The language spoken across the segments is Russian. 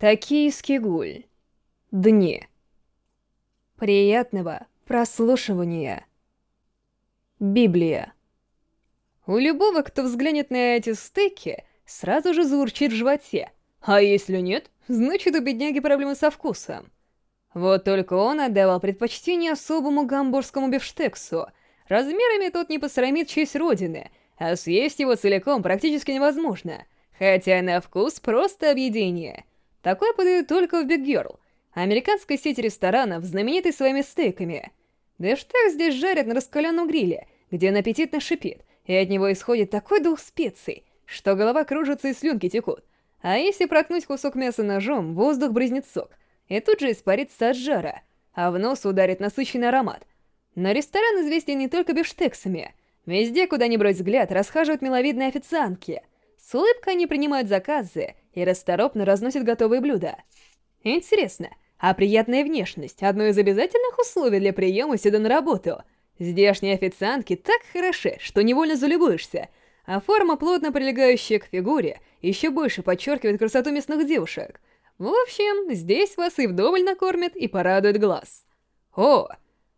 Токийский гуль. Дни. Приятного прослушивания. Библия. У любого, кто взглянет на эти стейки, сразу же заурчит в животе. А если нет, значит у бедняги проблемы со вкусом. Вот только он отдавал предпочтение особому гамбургскому бифштексу. Размерами тот не посрамит честь родины, а съесть его целиком практически невозможно, хотя на вкус просто объедение — Такое подают только в Big Girl, американской сети ресторанов, знаменитой своими стейками. Дэштег здесь жарят на раскаленном гриле, где он аппетитно шипит, и от него исходит такой дух специй, что голова кружится и слюнки текут. А если проткнуть кусок мяса ножом, воздух брызнет сок, и тут же испарится от жара, а в нос ударит насыщенный аромат. Но ресторан известен не только бифштексами. Везде, куда ни брось взгляд, расхаживают миловидные официантки. С улыбкой они принимают заказы, и расторопно разносит готовые блюда. Интересно, а приятная внешность — одно из обязательных условий для приема сюда на работу? Здешние официантки так хороши, что невольно залюбуешься, а форма, плотно прилегающая к фигуре, еще больше подчеркивает красоту местных девушек. В общем, здесь вас и вдоволь накормят, и порадует глаз. О!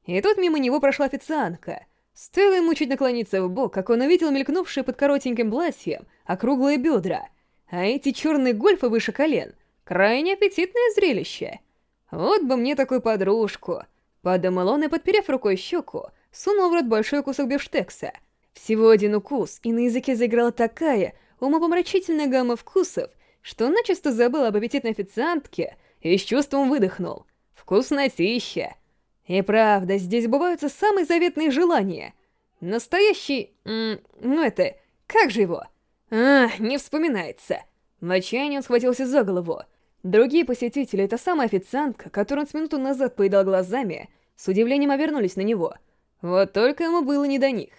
И тут мимо него прошла официантка. Стоило ему чуть наклониться в бок, как он увидел мелькнувшие под коротеньким платьем округлые бедра — а эти черные гольфы выше колен — крайне аппетитное зрелище. Вот бы мне такую подружку. Подумал он и, подперев рукой щеку, сунул в рот большой кусок бифштекса. Всего один укус, и на языке заиграла такая умопомрачительная гамма вкусов, что он начисто забыл об аппетитной официантке и с чувством выдохнул. Вкуснотища! И правда, здесь бываются самые заветные желания. Настоящий... ну это... как же его? А, не вспоминается. В отчаянии он схватился за голову. Другие посетители, та самая официантка, которую он с минуту назад поедал глазами, с удивлением обернулись на него. Вот только ему было не до них.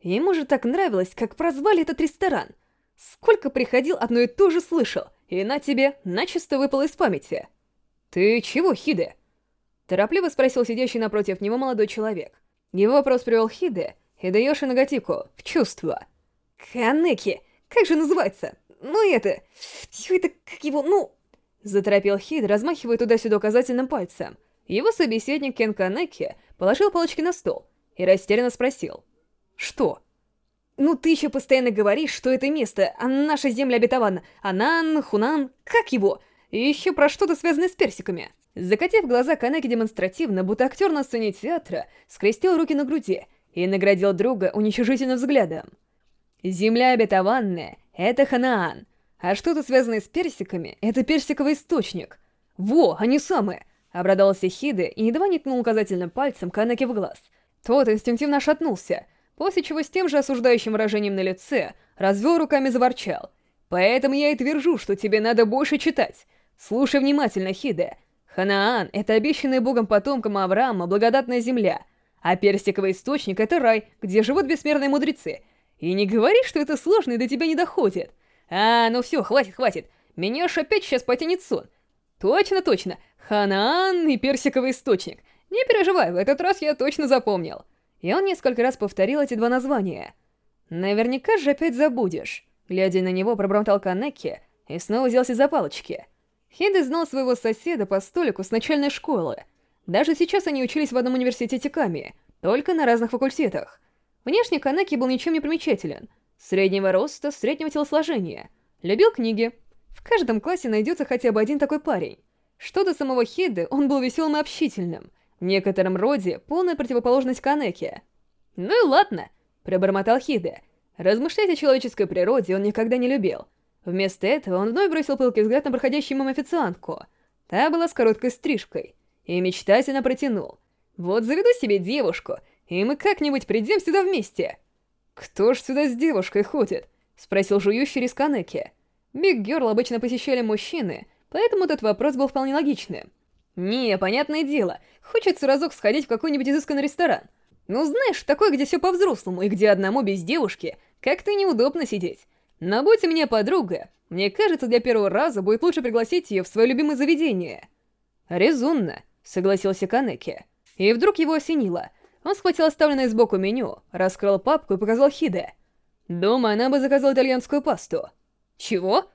Ему же так нравилось, как прозвали этот ресторан. Сколько приходил, одно и то же слышал, и на тебе начисто выпало из памяти. «Ты чего, Хиде?» Торопливо спросил сидящий напротив него молодой человек. Его вопрос привел Хиде, Хидеёши Нагатико, в чувство. «Канеки, как же называется? Ну это... Все это, как его, ну...» Заторопил Хид, размахивая туда-сюда указательным пальцем. Его собеседник Кен Канеки положил палочки на стол и растерянно спросил. «Что?» «Ну ты еще постоянно говоришь, что это место, а наша земля обетована, Анан, Хунан, как его? И еще про что-то связанное с персиками». Закатив глаза, Канеки демонстративно, будто актер на сцене театра, скрестил руки на груди и наградил друга уничижительным взглядом. Земля обетованная — это Ханаан, а что-то связанное с персиками — это персиковый источник. Во, они самые! Обрадовался Хиде и едва не ткнул указательным пальцем Канеки в глаз. Тот инстинктивно шатнулся, после чего с тем же осуждающим выражением на лице развел руками заворчал. «Поэтому я и твержу, что тебе надо больше читать. Слушай внимательно, Хиде. Ханаан — это обещанная богом потомкам Авраама благодатная земля, а персиковый источник — это рай, где живут бессмертные мудрецы — и не говори, что это сложно и до тебя не доходит. А, ну все, хватит, хватит. Меня аж опять сейчас потянет сон. Точно, точно. Ханаан и персиковый источник. Не переживай, в этот раз я точно запомнил. И он несколько раз повторил эти два названия. Наверняка же опять забудешь. Глядя на него, пробормотал Канеки и снова взялся за палочки. Хиды знал своего соседа по столику с начальной школы. Даже сейчас они учились в одном университете Ками, только на разных факультетах. Внешне Канеки был ничем не примечателен. Среднего роста, среднего телосложения. Любил книги. В каждом классе найдется хотя бы один такой парень. Что до самого Хиды, он был веселым и общительным. В некотором роде полная противоположность Канеке. «Ну и ладно», — пробормотал Хиде. Размышлять о человеческой природе он никогда не любил. Вместо этого он вновь бросил пылкий взгляд на проходящую мимо официантку. Та была с короткой стрижкой. И мечтательно протянул. «Вот заведу себе девушку, и мы как-нибудь придем сюда вместе. Кто ж сюда с девушкой ходит? Спросил жующий Рисканеки. Биг Герл обычно посещали мужчины, поэтому этот вопрос был вполне логичным. Не, понятное дело, хочется разок сходить в какой-нибудь изысканный ресторан. Ну знаешь, такой, где все по-взрослому, и где одному без девушки как-то неудобно сидеть. Но будь у меня подруга, мне кажется, для первого раза будет лучше пригласить ее в свое любимое заведение. Резонно, согласился Канеки. И вдруг его осенило — он схватил оставленное сбоку меню, раскрыл папку и показал Хиде. Дома она бы заказала итальянскую пасту. Чего?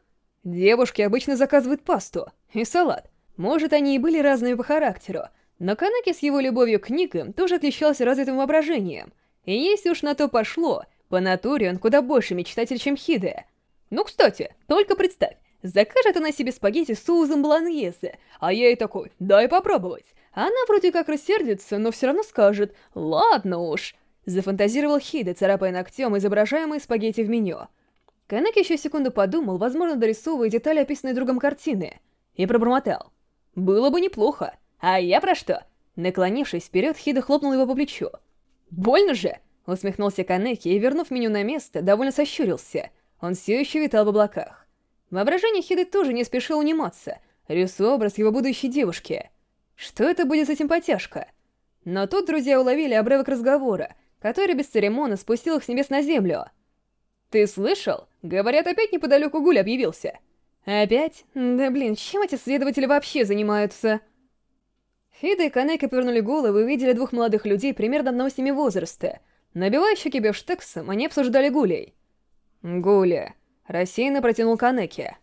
Девушки обычно заказывают пасту, и салат. Может, они и были разными по характеру, но Канаки с его любовью к книгам тоже отличался развитым воображением. И если уж на то пошло, по натуре он куда больше мечтатель, чем Хиде. Ну, кстати, только представь, закажет она себе спагетти с соусом болоньезе, а я ей такой, дай попробовать. Она вроде как рассердится, но все равно скажет, ладно уж. Зафантазировал Хиде, царапая ногтем изображаемые спагетти в меню. Канаки еще секунду подумал, возможно, дорисовывая детали, описанные другом картины, и пробормотал. «Было бы неплохо. А я про что?» Наклонившись вперед, Хида хлопнул его по плечу. «Больно же!» — усмехнулся Канеки и, вернув меню на место, довольно сощурился. Он все еще витал в облаках. Воображение Хиды тоже не спешило униматься, рисуя образ его будущей девушки. Что это будет за симпатяшка? Но тут друзья уловили обрывок разговора, который без церемона спустил их с небес на землю — «Ты слышал? Говорят, опять неподалеку Гуль объявился». «Опять? Да блин, чем эти следователи вообще занимаются?» Фида и Канека повернули головы и увидели двух молодых людей примерно одного с ними возраста. Набивая щеки бифштексом, они обсуждали гулей. «Гуля», — рассеянно протянул Канеке.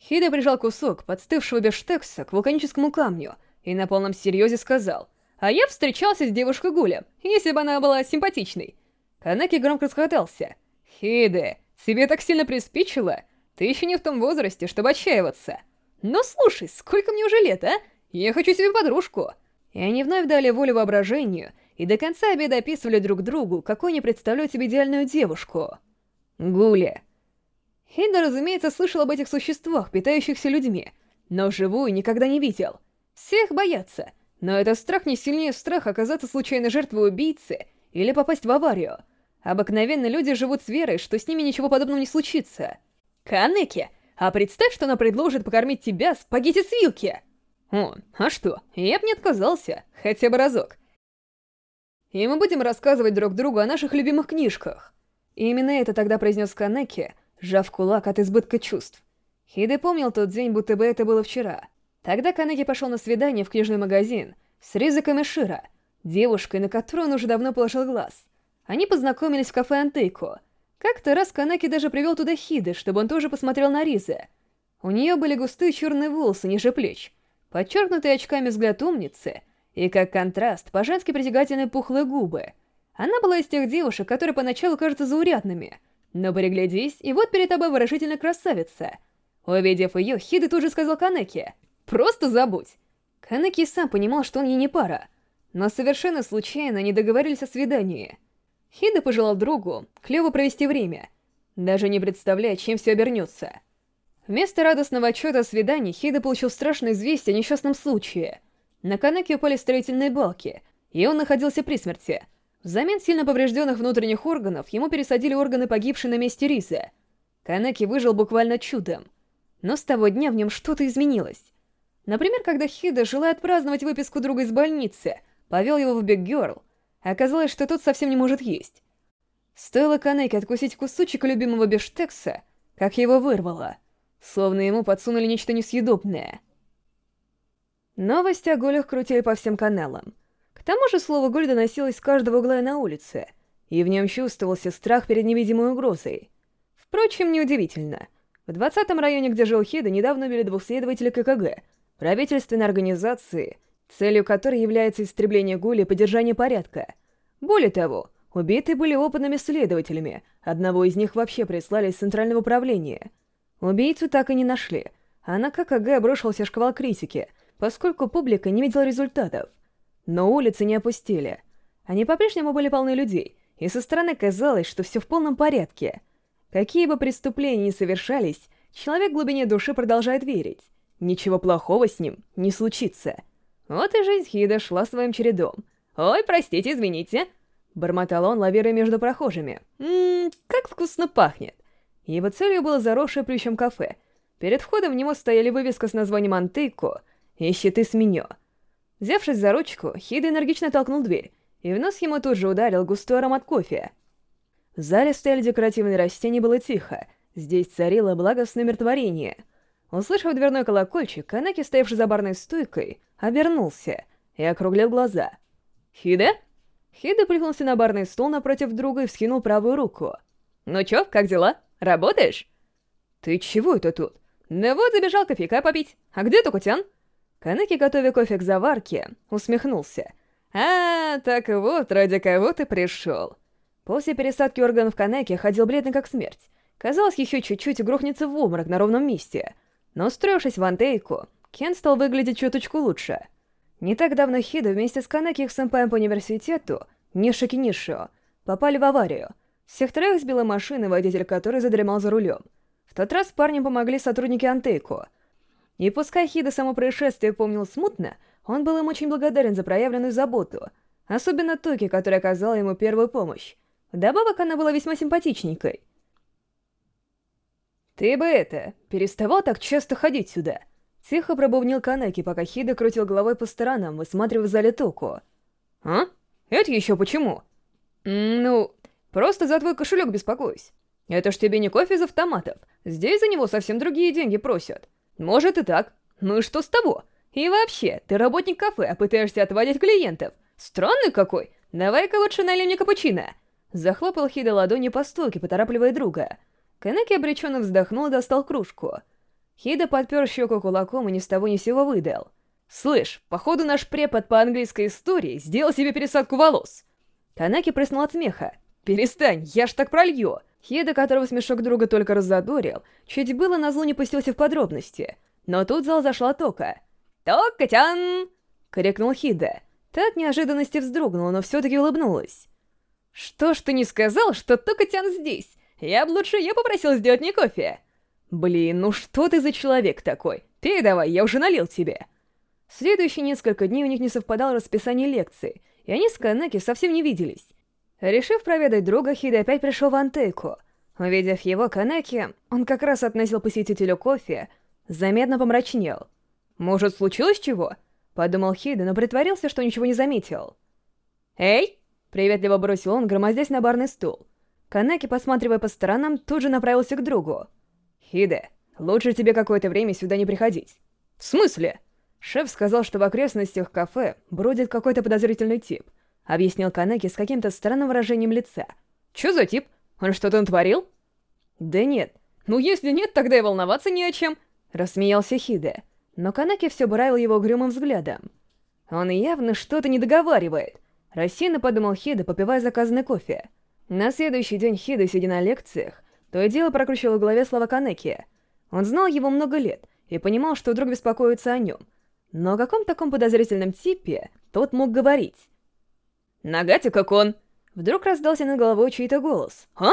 Хида прижал кусок подстывшего бифштекса к вулканическому камню и на полном серьезе сказал, «А я встречался с девушкой Гуля, если бы она была симпатичной». Канеки громко расхватался — Хиде, тебе так сильно приспичило? Ты еще не в том возрасте, чтобы отчаиваться. Но слушай, сколько мне уже лет, а? Я хочу себе подружку. И они вновь дали волю воображению, и до конца обеда описывали друг другу, какой они представляют себе идеальную девушку. Гуля. Хида, разумеется, слышал об этих существах, питающихся людьми, но вживую никогда не видел. Всех боятся, но этот страх не сильнее страха оказаться случайной жертвой убийцы или попасть в аварию — Обыкновенно люди живут с верой, что с ними ничего подобного не случится. Канеки, а представь, что она предложит покормить тебя спагетти с вилки. О, а что, я бы не отказался, хотя бы разок. И мы будем рассказывать друг другу о наших любимых книжках. И именно это тогда произнес Канеки, сжав кулак от избытка чувств. Хиде помнил тот день, будто бы это было вчера. Тогда Канеки пошел на свидание в книжный магазин с Ризаком Шира, девушкой, на которую он уже давно положил глаз — они познакомились в кафе Антейко. Как-то раз Канаки даже привел туда Хиды, чтобы он тоже посмотрел на Ризы. У нее были густые черные волосы ниже плеч, подчеркнутые очками взгляд умницы, и как контраст, по-женски притягательные пухлые губы. Она была из тех девушек, которые поначалу кажутся заурядными, но приглядись, и вот перед тобой выражительная красавица. Увидев ее, Хиды тут же сказал Канеке, «Просто забудь!» Канеки сам понимал, что он ей не пара, но совершенно случайно они договорились о свидании — Хида пожелал другу клево провести время, даже не представляя, чем все обернется. Вместо радостного отчета о свидании Хида получил страшное известие о несчастном случае. На Канеке упали строительные балки, и он находился при смерти. Взамен сильно поврежденных внутренних органов ему пересадили органы погибшей на месте Риза. Канеки выжил буквально чудом. Но с того дня в нем что-то изменилось. Например, когда Хида, желая отпраздновать выписку друга из больницы, повел его в Биг Герл, Оказалось, что тот совсем не может есть. Стоило Канеке откусить кусочек любимого бифштекса, как его вырвало, словно ему подсунули нечто несъедобное. Новости о Голях крутили по всем каналам. К тому же слово «голь» доносилось с каждого угла на улице, и в нем чувствовался страх перед невидимой угрозой. Впрочем, неудивительно. В 20-м районе, где жил Хида, недавно убили двух следователей ККГ, правительственной организации — целью которой является истребление гули и поддержание порядка. Более того, убитые были опытными следователями, одного из них вообще прислали из Центрального управления. Убийцу так и не нашли, а на ККГ обрушился шквал критики, поскольку публика не видела результатов. Но улицы не опустили. Они по-прежнему были полны людей, и со стороны казалось, что все в полном порядке. Какие бы преступления ни совершались, человек в глубине души продолжает верить. Ничего плохого с ним не случится. Вот и жизнь Хида шла своим чередом. «Ой, простите, извините!» Бормотал он, лавируя между прохожими. «Ммм, как вкусно пахнет!» Его целью было заросшее плющем кафе. Перед входом в него стояли вывеска с названием «Антейко» и щиты с меню. Взявшись за ручку, Хида энергично толкнул дверь, и в нос ему тут же ударил густой аромат кофе. В зале стояли декоративные растения, было тихо. Здесь царило благостное миротворение — Услышав дверной колокольчик, Канаки, стоявший за барной стойкой, обернулся и округлил глаза. «Хиде?» Хиде плюхнулся на барный стол напротив друга и вскинул правую руку. «Ну чё, как дела? Работаешь?» «Ты чего это тут? Да вот забежал кофейка попить. А где Токутян? Канеки, готовя кофе к заварке, усмехнулся. «А, так вот, ради кого ты пришел». После пересадки органов Канеки ходил бледный как смерть. Казалось, еще чуть-чуть и грохнется в обморок на ровном месте. Но устроившись в антейку, Кен стал выглядеть чуточку лучше. Не так давно Хида вместе с Канеки их сэмпаем по университету, Нишики Нишио, попали в аварию. Всех троих сбила машина, водитель которой задремал за рулем. В тот раз парням помогли сотрудники Антейку. И пускай Хида само происшествие помнил смутно, он был им очень благодарен за проявленную заботу, особенно Токи, которая оказала ему первую помощь. Вдобавок она была весьма симпатичненькой. «Ты бы это, переставал так часто ходить сюда?» Тихо пробубнил Канеки, пока Хида крутил головой по сторонам, высматривая в зале Току. «А? Это еще почему?» «Ну, просто за твой кошелек беспокоюсь. Это ж тебе не кофе из автоматов. Здесь за него совсем другие деньги просят. Может и так. Ну и что с того? И вообще, ты работник кафе, а пытаешься отводить клиентов. Странный какой. Давай-ка лучше налей мне капучино». Захлопал Хида ладони по стойке, поторапливая друга. Канеки обреченно вздохнул и достал кружку. Хида подпер щеку кулаком и ни с того ни сего выдал. «Слышь, походу наш препод по английской истории сделал себе пересадку волос». Канаки прыснул от смеха. «Перестань, я ж так пролью!» Хида, которого смешок друга только раззадорил, чуть было назло не пустился в подробности. Но тут зал зашла Тока. «Тока-тян!» — крикнул Хида. Так неожиданности вздрогнула, но все-таки улыбнулась. «Что ж ты не сказал, что Тока-тян здесь? Я бы лучше ее попросил сделать мне кофе!» «Блин, ну что ты за человек такой? Ты давай, я уже налил тебе!» Следующие несколько дней у них не совпадало расписание лекции, и они с Канеки совсем не виделись. Решив проведать друга, Хида опять пришел в Антейку. Увидев его Канеки, он как раз относил посетителю кофе, заметно помрачнел. «Может, случилось чего?» — подумал Хида, но притворился, что ничего не заметил. «Эй!» — приветливо бросил он, громоздясь на барный стул. Канеки, посматривая по сторонам, тут же направился к другу. «Хиде, лучше тебе какое-то время сюда не приходить». «В смысле?» Шеф сказал, что в окрестностях кафе бродит какой-то подозрительный тип. Объяснил Канеки с каким-то странным выражением лица. «Чё за тип? Он что-то натворил?» «Да нет. Ну, если нет, тогда и волноваться не о чем», — рассмеялся Хиде. Но Канеки все бравил его угрюмым взглядом. «Он явно что-то не договаривает», — рассеянно подумал Хиде, попивая заказанный кофе. На следующий день Хиде, сидя на лекциях, то и дело прокручивал в голове слова Канеки. Он знал его много лет и понимал, что вдруг беспокоится о нем. Но о каком таком подозрительном типе тот мог говорить? «Нагати, как он!» Вдруг раздался над головой чей-то голос. «А?»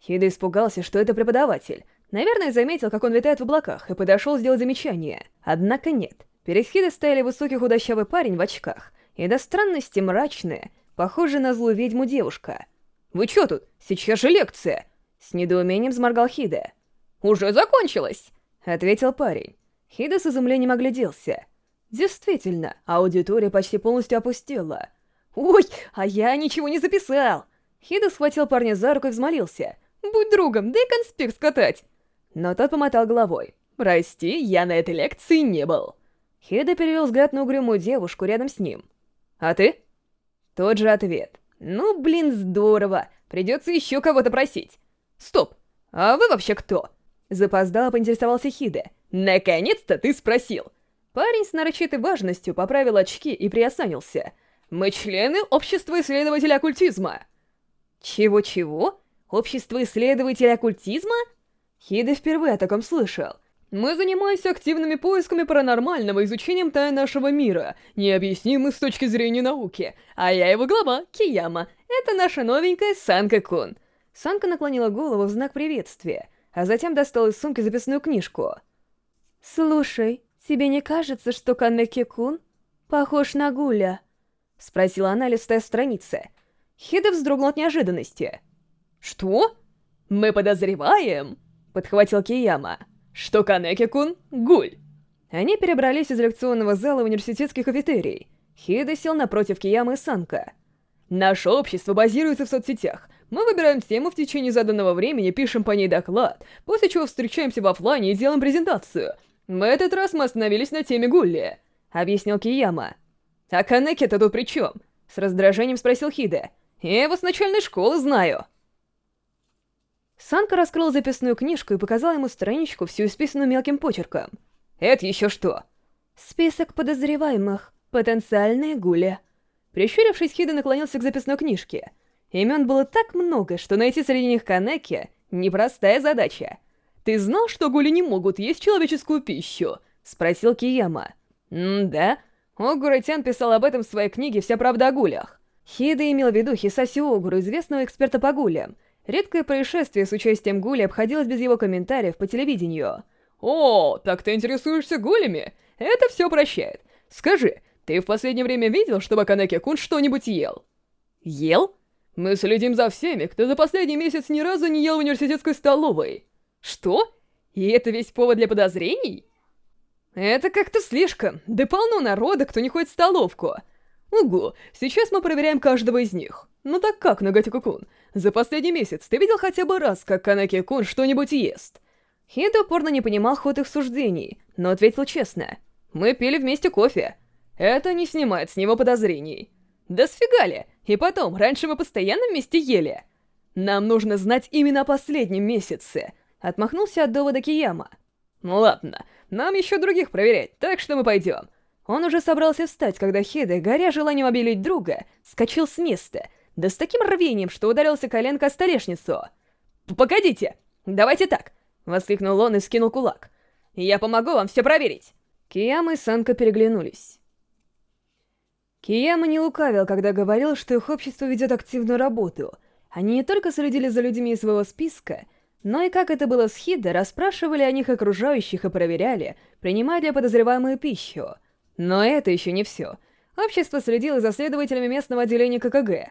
Хида испугался, что это преподаватель. Наверное, заметил, как он летает в облаках, и подошел сделать замечание. Однако нет. Перед Хидой стояли высокий худощавый парень в очках, и до странности мрачная, похожая на злую ведьму девушка. «Вы чё тут? Сейчас же лекция!» С недоумением заморгал Хида. «Уже закончилось!» — ответил парень. Хида с изумлением огляделся. Действительно, аудитория почти полностью опустела. «Ой, а я ничего не записал!» Хида схватил парня за руку и взмолился. «Будь другом, дай конспект скатать!» Но тот помотал головой. «Прости, я на этой лекции не был». Хида перевел взгляд на угрюмую девушку рядом с ним. «А ты?» Тот же ответ. «Ну, блин, здорово! Придется еще кого-то просить. «Стоп! А вы вообще кто?» Запоздало поинтересовался Хиде. «Наконец-то ты спросил!» Парень с нарочитой важностью поправил очки и приосанился. «Мы члены Общества исследователей оккультизма!» «Чего-чего? Общество исследователей оккультизма?» Хиде впервые о таком слышал. «Мы занимаемся активными поисками паранормального, изучением тайн нашего мира, необъяснимых с точки зрения науки. А я его глава, Кияма. Это наша новенькая Санка-кун. Санка наклонила голову в знак приветствия, а затем достала из сумки записную книжку. «Слушай, тебе не кажется, что Канеки-кун похож на Гуля?» — спросила она, листая страницы. Хида вздрогнул от неожиданности. «Что? Мы подозреваем?» — подхватил Кияма. «Что Канеки-кун — Гуль?» Они перебрались из лекционного зала в университетский кафетерий. Хида сел напротив Киямы и Санка. «Наше общество базируется в соцсетях. Мы выбираем тему в течение заданного времени, пишем по ней доклад, после чего встречаемся в офлайне и делаем презентацию. В этот раз мы остановились на теме Гулли, объяснил Кияма. А Канеки-то тут при чем? С раздражением спросил Хиде. Я его с начальной школы знаю. Санка раскрыл записную книжку и показал ему страничку, всю исписанную мелким почерком. «Это еще что?» «Список подозреваемых. Потенциальные гули». Прищурившись, Хида наклонился к записной книжке. Имен было так много, что найти среди них Канеки — непростая задача. «Ты знал, что гули не могут есть человеческую пищу?» — спросил Кияма. «М-да». Огуру-тян писал об этом в своей книге «Вся правда о гулях». Хида имел в виду Хисаси Огуру, известного эксперта по гулям. Редкое происшествие с участием гули обходилось без его комментариев по телевидению. «О, так ты интересуешься гулями? Это все прощает. Скажи, ты в последнее время видел, чтобы Канеки-кун что-нибудь ел?» «Ел?» «Мы следим за всеми, кто за последний месяц ни разу не ел в университетской столовой». «Что? И это весь повод для подозрений?» «Это как-то слишком. Да полно народа, кто не ходит в столовку». «Угу, сейчас мы проверяем каждого из них. Ну так как, Нагатику-кун, за последний месяц ты видел хотя бы раз, как Канаки-кун что-нибудь ест?» Хида упорно не понимал ход их суждений, но ответил честно. «Мы пили вместе кофе. Это не снимает с него подозрений». «Да сфига ли? И потом, раньше мы постоянно вместе ели». «Нам нужно знать именно о последнем месяце», — отмахнулся от довода Кияма. «Ну ладно, нам еще других проверять, так что мы пойдем». Он уже собрался встать, когда Хеда, горя желанием обелить друга, скачал с места, да с таким рвением, что ударился коленка о столешницу. «Погодите! Давайте так!» — воскликнул он и скинул кулак. «Я помогу вам все проверить!» Кияма и Санка переглянулись. Кияма не лукавил, когда говорил, что их общество ведет активную работу. Они не только следили за людьми из своего списка, но и, как это было с Хидо, расспрашивали о них окружающих и проверяли, принимая для подозреваемую пищу. Но это еще не все. Общество следило за следователями местного отделения ККГ.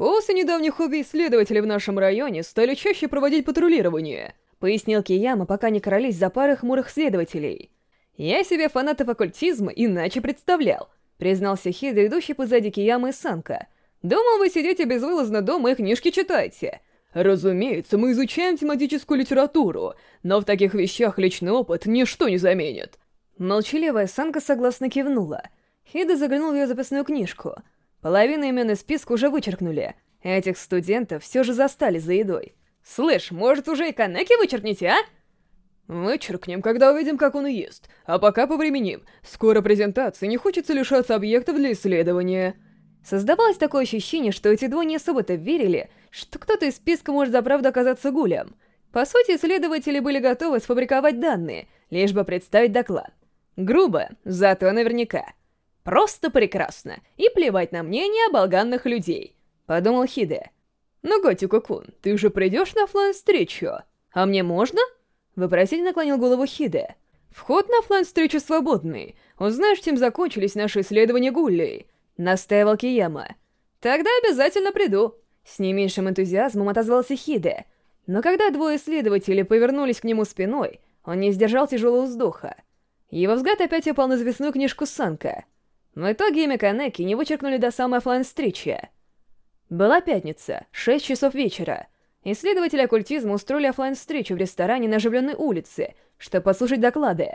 После недавних убийств следователи в нашем районе стали чаще проводить патрулирование, пояснил Кияма, пока не крались за парой хмурых следователей. Я себе фанатов оккультизма иначе представлял признался Хида, идущий позади Киямы и Санка. «Думал, вы сидите безвылазно дома и книжки читаете». «Разумеется, мы изучаем тематическую литературу, но в таких вещах личный опыт ничто не заменит». Молчаливая Санка согласно кивнула. Хида заглянул в ее записную книжку. Половину имен из списка уже вычеркнули. Этих студентов все же застали за едой. «Слышь, может, уже и Канеки вычеркните, а?» Вычеркнем, когда увидим, как он ест. А пока повременим. Скоро презентация, не хочется лишаться объектов для исследования. Создавалось такое ощущение, что эти двое не особо-то верили, что кто-то из списка может заправду оказаться гулем. По сути, исследователи были готовы сфабриковать данные, лишь бы представить доклад. Грубо, зато наверняка. Просто прекрасно. И плевать на мнение оболганных людей. Подумал Хиде. Ну, Готико-кун, ты же придешь на флайн-встречу? А мне можно? Вопросительно наклонил голову Хиде. «Вход на флан-встречу свободный. Узнаешь, чем закончились наши исследования Гулли», — настаивал Кияма. «Тогда обязательно приду», — с не меньшим энтузиазмом отозвался Хиде. Но когда двое исследователей повернулись к нему спиной, он не сдержал тяжелого вздоха. Его взгляд опять упал на записную книжку Санка. В итоге имя Канеки не вычеркнули до самой флайн-встречи. Была пятница, 6 часов вечера. Исследователи оккультизма устроили офлайн встречу в ресторане на оживленной улице, чтобы послушать доклады.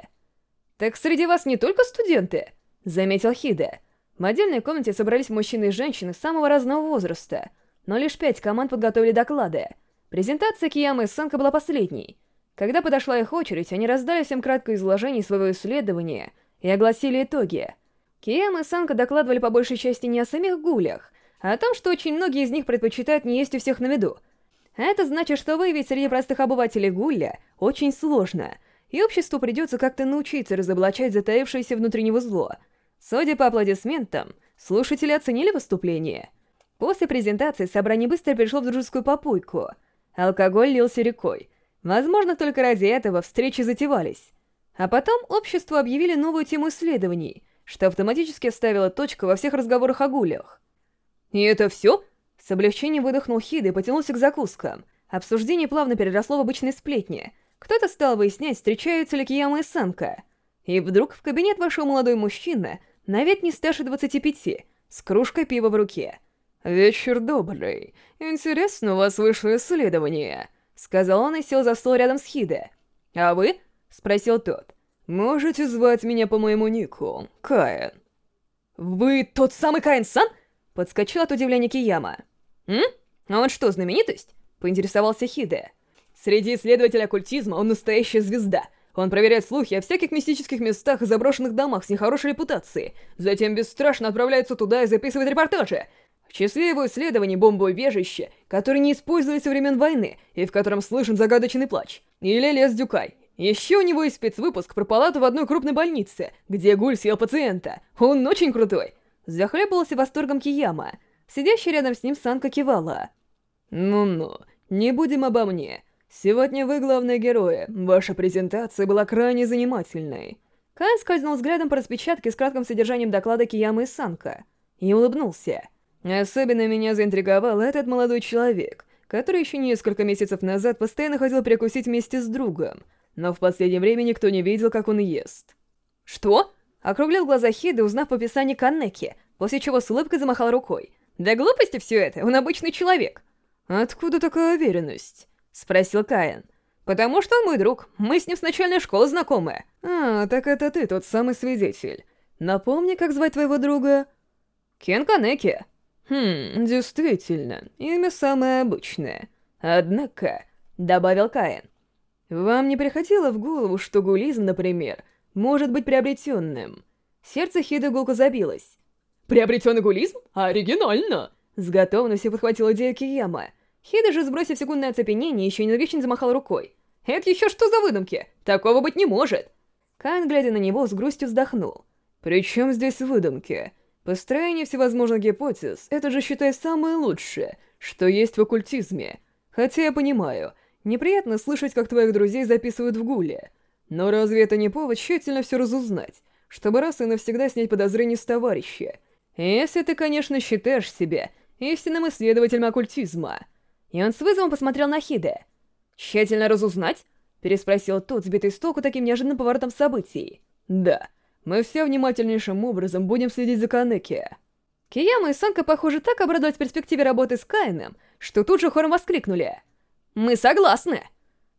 «Так среди вас не только студенты?» — заметил Хиде. В отдельной комнате собрались мужчины и женщины самого разного возраста, но лишь пять команд подготовили доклады. Презентация Киямы и Санка была последней. Когда подошла их очередь, они раздали всем краткое изложение своего исследования и огласили итоги. Кияма и Санка докладывали по большей части не о самих гулях, а о том, что очень многие из них предпочитают не есть у всех на виду — это значит, что выявить среди простых обывателей Гулля очень сложно, и обществу придется как-то научиться разоблачать затаившееся внутри него зло. Судя по аплодисментам, слушатели оценили выступление. После презентации собрание быстро перешло в дружескую попойку. Алкоголь лился рекой. Возможно, только ради этого встречи затевались. А потом обществу объявили новую тему исследований, что автоматически ставило точку во всех разговорах о гулях. «И это все?» С облегчением выдохнул Хида и потянулся к закускам. Обсуждение плавно переросло в обычные сплетни. Кто-то стал выяснять, встречаются ли Кияма и Санка. И вдруг в кабинет вошел молодой мужчина, на вид не старше 25, с кружкой пива в руке. «Вечер добрый. Интересно, у вас вышло исследование», — сказал он и сел за стол рядом с Хиде. «А вы?» — спросил тот. «Можете звать меня по моему нику, Каин». «Вы тот самый Каин-сан?» — подскочил от удивления Кияма. «М? А он что, знаменитость?» — поинтересовался Хиде. «Среди исследователей оккультизма он настоящая звезда. Он проверяет слухи о всяких мистических местах и заброшенных домах с нехорошей репутацией. Затем бесстрашно отправляется туда и записывает репортажи. В числе его исследований бомбоубежище, которые не использовались со времен войны и в котором слышен загадочный плач. Или лес Дюкай. Еще у него есть спецвыпуск про палату в одной крупной больнице, где Гуль съел пациента. Он очень крутой. Захлебывался восторгом Кияма. Сидящий рядом с ним Санка кивала. «Ну-ну, не будем обо мне. Сегодня вы главные герои. Ваша презентация была крайне занимательной». Кайн скользнул взглядом по распечатке с кратким содержанием доклада Киямы и Санка и улыбнулся. Особенно меня заинтриговал этот молодой человек, который еще несколько месяцев назад постоянно хотел перекусить вместе с другом, но в последнее время никто не видел, как он ест. «Что?» — округлил глаза Хида, узнав в описании Каннеки, после чего с улыбкой замахал рукой. «Да глупости все это, он обычный человек!» «Откуда такая уверенность?» — спросил Каин. «Потому что он мой друг, мы с ним с начальной школы знакомы». «А, так это ты тот самый свидетель. Напомни, как звать твоего друга?» «Кен Канеки». «Хм, действительно, имя самое обычное. Однако», — добавил Каин, — «вам не приходило в голову, что гулизм, например, может быть приобретенным?» Сердце Хида гулко забилось. «Приобретенный гулизм? Оригинально!» С готовностью подхватил идею Кияма. Хида же, сбросив секундное оцепенение, еще энергично замахал рукой. «Это еще что за выдумки? Такого быть не может!» Каин, глядя на него, с грустью вздохнул. «При чем здесь выдумки?» Построение всевозможных гипотез — это же, считай, самое лучшее, что есть в оккультизме. Хотя я понимаю, неприятно слышать, как твоих друзей записывают в гуле. Но разве это не повод тщательно все разузнать, чтобы раз и навсегда снять подозрения с товарища? Если ты, конечно, считаешь себя истинным исследователем оккультизма. И он с вызовом посмотрел на Хиде. «Тщательно разузнать?» — переспросил тот, сбитый с толку таким неожиданным поворотом событий. «Да». Мы все внимательнейшим образом будем следить за Канеки. Кияма и Санка, похоже, так обрадовались перспективе работы с Каином, что тут же хором воскликнули. «Мы согласны!»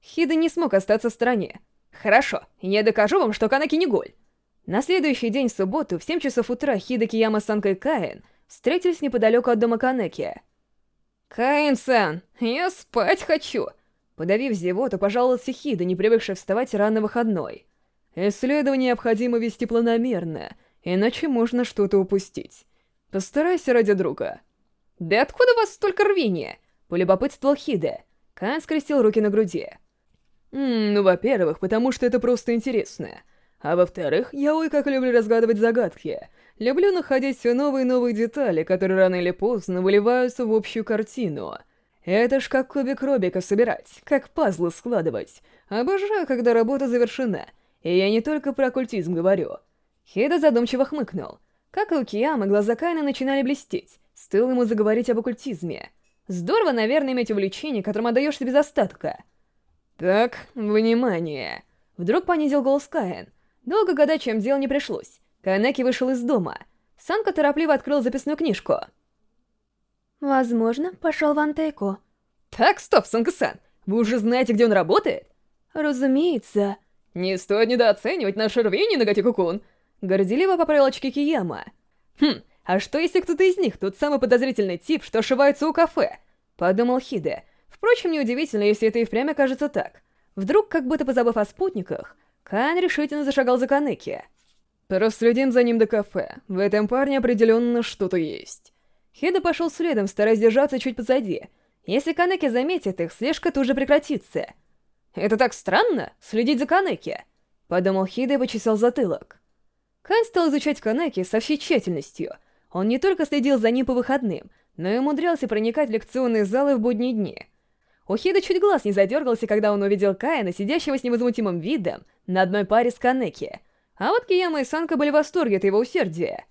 Хида не смог остаться в стороне. «Хорошо, я докажу вам, что Канеки не голь». На следующий день, в субботу, в 7 часов утра, Хида, Кияма, Санка и Каин встретились неподалеку от дома Канеки. «Каин-сан, я спать хочу!» Подавив зевоту, пожаловался Хида, не привыкший вставать рано выходной. Исследование необходимо вести планомерно, иначе можно что-то упустить. Постарайся ради друга. «Да откуда у вас столько рвения?» — полюбопытствовал Хиде. Кан скрестил руки на груди. «М ну, во-первых, потому что это просто интересно. А во-вторых, я ой как люблю разгадывать загадки. Люблю находить все новые и новые детали, которые рано или поздно выливаются в общую картину. Это ж как кубик Робика собирать, как пазлы складывать. Обожаю, когда работа завершена, и я не только про оккультизм говорю. Хеда задумчиво хмыкнул. Как и у Киямы, глаза Кайна начинали блестеть. Стоило ему заговорить об оккультизме. Здорово, наверное, иметь увлечение, которым отдаешься без остатка. Так, внимание. Вдруг понизил голос Каин. Долго гадать, чем дело не пришлось. Кайнеки вышел из дома. Санка торопливо открыл записную книжку. Возможно, пошел в Антейку. Так, стоп, Санка-сан, вы уже знаете, где он работает? Разумеется. «Не стоит недооценивать наше рвение, Нагати-кукун!» Горделиво поправил очки Кияма. «Хм, а что если кто-то из них тот самый подозрительный тип, что ошивается у кафе?» Подумал Хиде. Впрочем, неудивительно, если это и впрямь окажется так. Вдруг, как будто позабыв о спутниках, Кан решительно зашагал за Канеки. «Проследим за ним до кафе. В этом парне определенно что-то есть». Хида пошел следом, стараясь держаться чуть позади. Если Канеки заметит их, слежка тут же прекратится — «Это так странно, следить за Канеки!» — подумал Хида и почесал затылок. Кайн стал изучать Канеки со всей тщательностью. Он не только следил за ним по выходным, но и умудрялся проникать в лекционные залы в будние дни. У Хида чуть глаз не задергался, когда он увидел Каина, сидящего с невозмутимым видом, на одной паре с Канеки. А вот Кияма и Санка были в восторге от его усердия.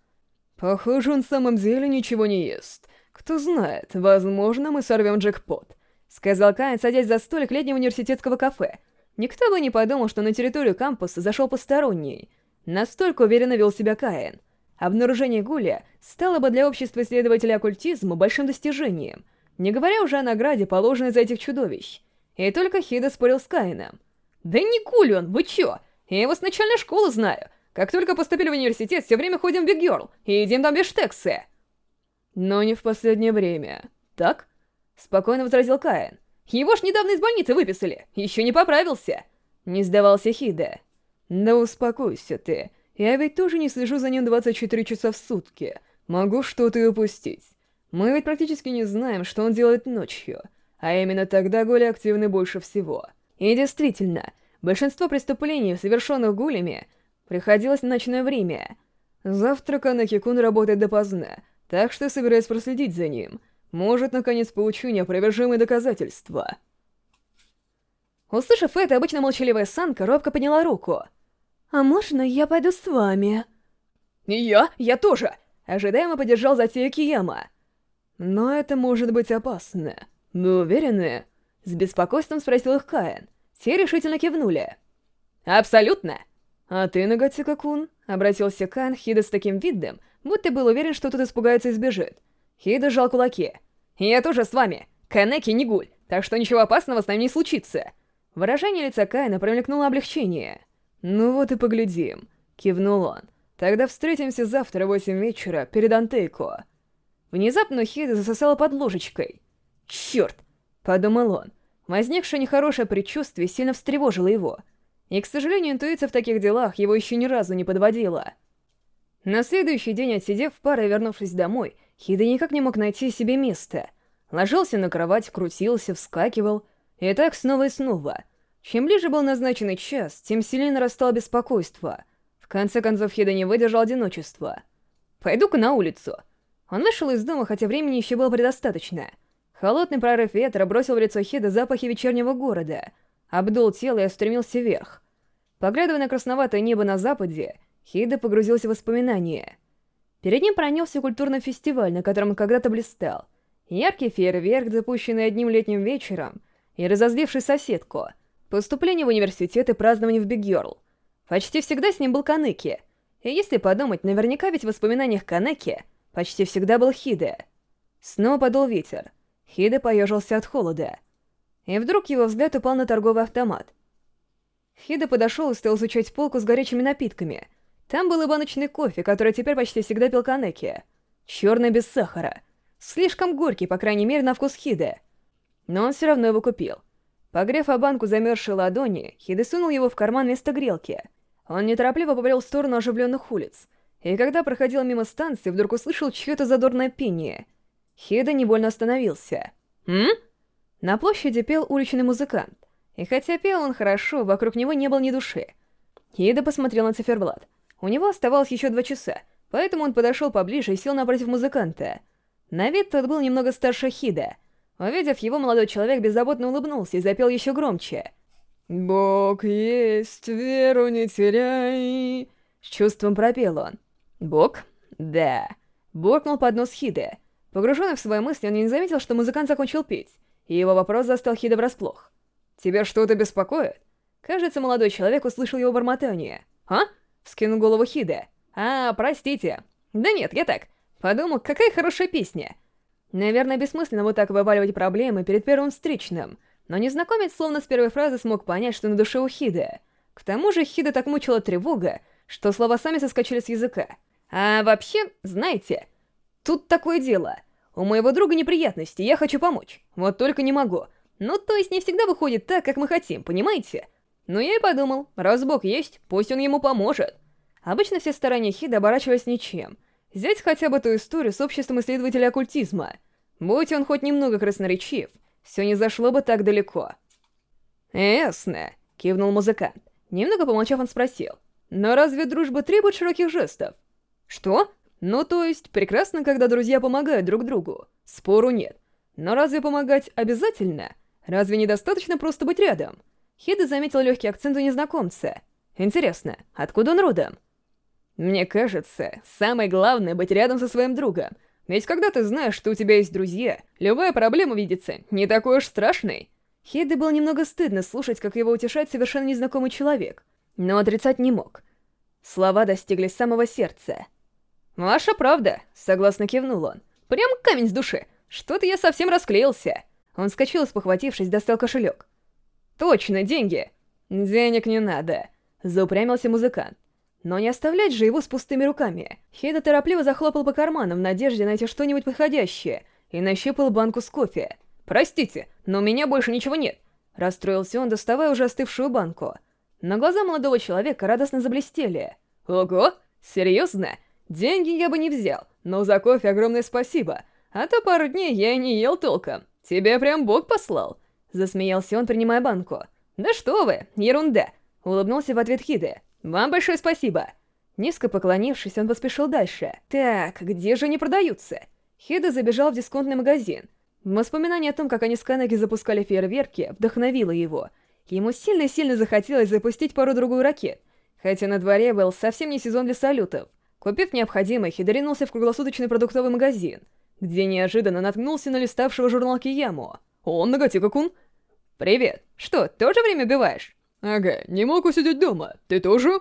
«Похоже, он в самом деле ничего не ест. Кто знает, возможно, мы сорвем джекпот», Сказал Каин, садясь за столик летнего университетского кафе. Никто бы не подумал, что на территорию кампуса зашел посторонний. Настолько уверенно вел себя Каин. Обнаружение Гуля стало бы для общества исследователей оккультизма большим достижением, не говоря уже о награде, положенной за этих чудовищ. И только Хида спорил с Каином. «Да не Гуль он, вы чё? Я его с начальной школы знаю. Как только поступили в университет, все время ходим в Биг Герл и едим там бифштексы». Но не в последнее время. Так? Спокойно возразил Каин. Его ж недавно из больницы выписали, еще не поправился!» Не сдавался Хида. «Да успокойся ты. Я ведь тоже не слежу за ним 24 часа в сутки. Могу что-то и упустить. Мы ведь практически не знаем, что он делает ночью. А именно тогда гули активны больше всего. И действительно, большинство преступлений, совершенных гулями, приходилось в ночное время. Завтра Канаки-кун работает допоздна, так что собираюсь проследить за ним. Может, наконец получу неопровержимые доказательства. Услышав это, обычно молчаливая Санка робко подняла руку. «А можно я пойду с вами?» «Я? Я тоже!» Ожидаемо поддержал затею Кияма. «Но это может быть опасно. Вы уверены?» С беспокойством спросил их Каин. Все решительно кивнули. «Абсолютно!» «А ты, Нагатика-кун?» — обратился Каин Хида с таким видом, будто был уверен, что тут испугается и сбежит. Хида сжал кулаки. «Я тоже с вами. Канеки не гуль, так что ничего опасного с нами не случится». Выражение лица Каина промелькнуло облегчение. «Ну вот и поглядим», — кивнул он. «Тогда встретимся завтра в восемь вечера перед Антейко». Внезапно Хида засосала под ложечкой. «Черт!» — подумал он. Возникшее нехорошее предчувствие сильно встревожило его. И, к сожалению, интуиция в таких делах его еще ни разу не подводила. На следующий день, отсидев паре и вернувшись домой, Хида никак не мог найти себе места. Ложился на кровать, крутился, вскакивал. И так снова и снова. Чем ближе был назначенный час, тем сильнее нарастало беспокойство. В конце концов, Хида не выдержал одиночества. «Пойду-ка на улицу». Он вышел из дома, хотя времени еще было предостаточно. Холодный прорыв ветра бросил в лицо Хида запахи вечернего города, обдул тело и устремился вверх. Поглядывая на красноватое небо на западе, Хида погрузился в воспоминания. Перед ним пронесся культурный фестиваль, на котором он когда-то блистал. Яркий фейерверк, запущенный одним летним вечером, и разозливший соседку. Поступление в университет и празднование в Биг Йорл. Почти всегда с ним был Канеки. И если подумать, наверняка ведь в воспоминаниях Канеки почти всегда был Хиде. Снова подул ветер. Хиде поежился от холода. И вдруг его взгляд упал на торговый автомат. Хиде подошел и стал изучать полку с горячими напитками. Там был и баночный кофе, который теперь почти всегда пил Канеки. Черный без сахара. Слишком горький, по крайней мере, на вкус Хиде но он все равно его купил. Погрев о банку замерзшей ладони, Хиде сунул его в карман вместо грелки. Он неторопливо побрел в сторону оживленных улиц, и когда проходил мимо станции, вдруг услышал чье-то задорное пение. Хиде невольно остановился. «М?» На площади пел уличный музыкант, и хотя пел он хорошо, вокруг него не было ни души. Хиде посмотрел на циферблат. У него оставалось еще два часа, поэтому он подошел поближе и сел напротив музыканта. На вид тот был немного старше Хида — Увидев его, молодой человек беззаботно улыбнулся и запел еще громче. «Бог есть, веру не теряй!» С чувством пропел он. «Бог? Да!» Буркнул под нос Хиде. Погруженный в свои мысли, он не заметил, что музыкант закончил петь, и его вопрос застал Хиде врасплох. «Тебя что-то беспокоит?» Кажется, молодой человек услышал его бормотание. «А?» — вскинул голову Хиде. «А, простите. Да нет, я так. Подумал, какая хорошая песня. Наверное, бессмысленно вот так вываливать проблемы перед первым встречным, но незнакомец словно с первой фразы смог понять, что на душе у Хида. К тому же Хида так мучила тревога, что слова сами соскочили с языка. А вообще, знаете, тут такое дело. У моего друга неприятности, я хочу помочь. Вот только не могу. Ну, то есть не всегда выходит так, как мы хотим, понимаете? Но я и подумал, раз Бог есть, пусть он ему поможет. Обычно все старания Хида оборачивались ничем. Взять хотя бы ту историю с обществом исследователей оккультизма — Будь он хоть немного красноречив, все не зашло бы так далеко. «Ясно», — кивнул музыкант. Немного помолчав, он спросил. «Но разве дружба требует широких жестов?» «Что? Ну, то есть, прекрасно, когда друзья помогают друг другу. Спору нет. Но разве помогать обязательно? Разве недостаточно просто быть рядом?» Хида заметил легкий акцент у незнакомца. «Интересно, откуда он родом?» «Мне кажется, самое главное — быть рядом со своим другом, ведь когда ты знаешь, что у тебя есть друзья, любая проблема видится не такой уж страшной. Хейде было немного стыдно слушать, как его утешает совершенно незнакомый человек, но отрицать не мог. Слова достигли самого сердца. «Ваша правда», — согласно кивнул он. «Прям камень с души. Что-то я совсем расклеился». Он вскочил, спохватившись, достал кошелек. «Точно, деньги!» «Денег не надо», — заупрямился музыкант. Но не оставлять же его с пустыми руками. Хейда торопливо захлопал по карманам в надежде найти что-нибудь подходящее и нащупал банку с кофе. «Простите, но у меня больше ничего нет. Расстроился он, доставая уже остывшую банку. На глаза молодого человека радостно заблестели. Ого, серьезно? Деньги я бы не взял, но за кофе огромное спасибо. А то пару дней я и не ел толком. Тебя прям Бог послал. Засмеялся он, принимая банку. Да что вы, ерунда. Улыбнулся в ответ Хиде. Вам большое спасибо. Низко поклонившись, он поспешил дальше. Так, где же они продаются? Хида забежал в дисконтный магазин. Воспоминание о том, как они с Канеки запускали фейерверки, вдохновило его. Ему сильно-сильно захотелось запустить пару-другую ракет, хотя на дворе был совсем не сезон для салютов. Купив необходимое, Хида ринулся в круглосуточный продуктовый магазин, где неожиданно наткнулся на листавшего журнал Кияму. «О, Нагатика-кун!» «Привет! Что, тоже время убиваешь?» «Ага, не мог усидеть дома. Ты тоже?»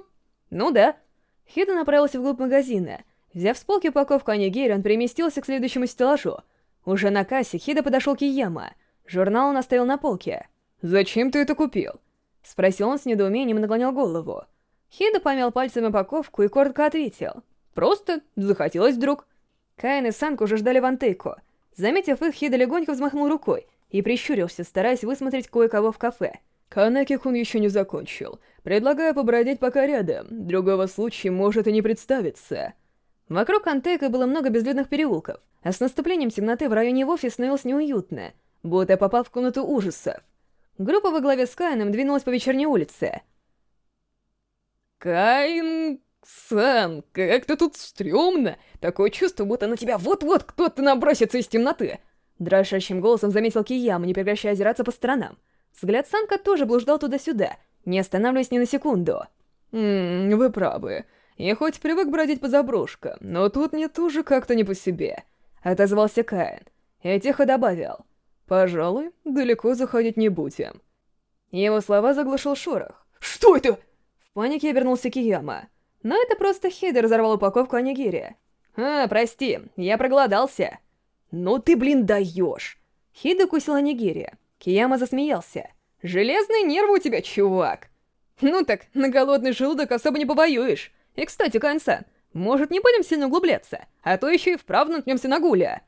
«Ну да». Хида направился вглубь магазина. Взяв с полки упаковку анигири, он переместился к следующему стеллажу. Уже на кассе Хида подошел к Ияма. Журнал он оставил на полке. «Зачем ты это купил?» Спросил он с недоумением и наклонил голову. Хида помял пальцем упаковку и коротко ответил. «Просто захотелось вдруг». Каин и Санк уже ждали в Антейко. Заметив их, Хида легонько взмахнул рукой и прищурился, стараясь высмотреть кое-кого в кафе. Канаки-кун еще не закончил. Предлагаю побродить пока рядом. Другого случая может и не представиться. Вокруг Антека было много безлюдных переулков, а с наступлением темноты в районе вовсе становилось неуютно, будто попав в комнату ужасов. Группа во главе с Каином двинулась по вечерней улице. «Каин-сан, как то тут стрёмно! Такое чувство, будто на тебя вот-вот кто-то набросится из темноты!» Дрожащим голосом заметил Кияма, не прекращая озираться по сторонам. Взгляд Санка тоже блуждал туда-сюда, не останавливаясь ни на секунду. «Ммм, вы правы. Я хоть привык бродить по заброшкам, но тут мне тоже как-то не по себе», — отозвался Каин. И тихо добавил. «Пожалуй, далеко заходить не будем». Его слова заглушил шорох. «Что это?» В панике обернулся Кияма. Но это просто Хида разорвал упаковку анигири. «А, прости, я проголодался». «Ну ты, блин, даешь!» Хида кусил анигири. Кияма засмеялся. «Железные нервы у тебя, чувак!» «Ну так, на голодный желудок особо не повоюешь. И, кстати, Кайн-сан, может, не будем сильно углубляться, а то еще и вправду наткнемся на Гуля?»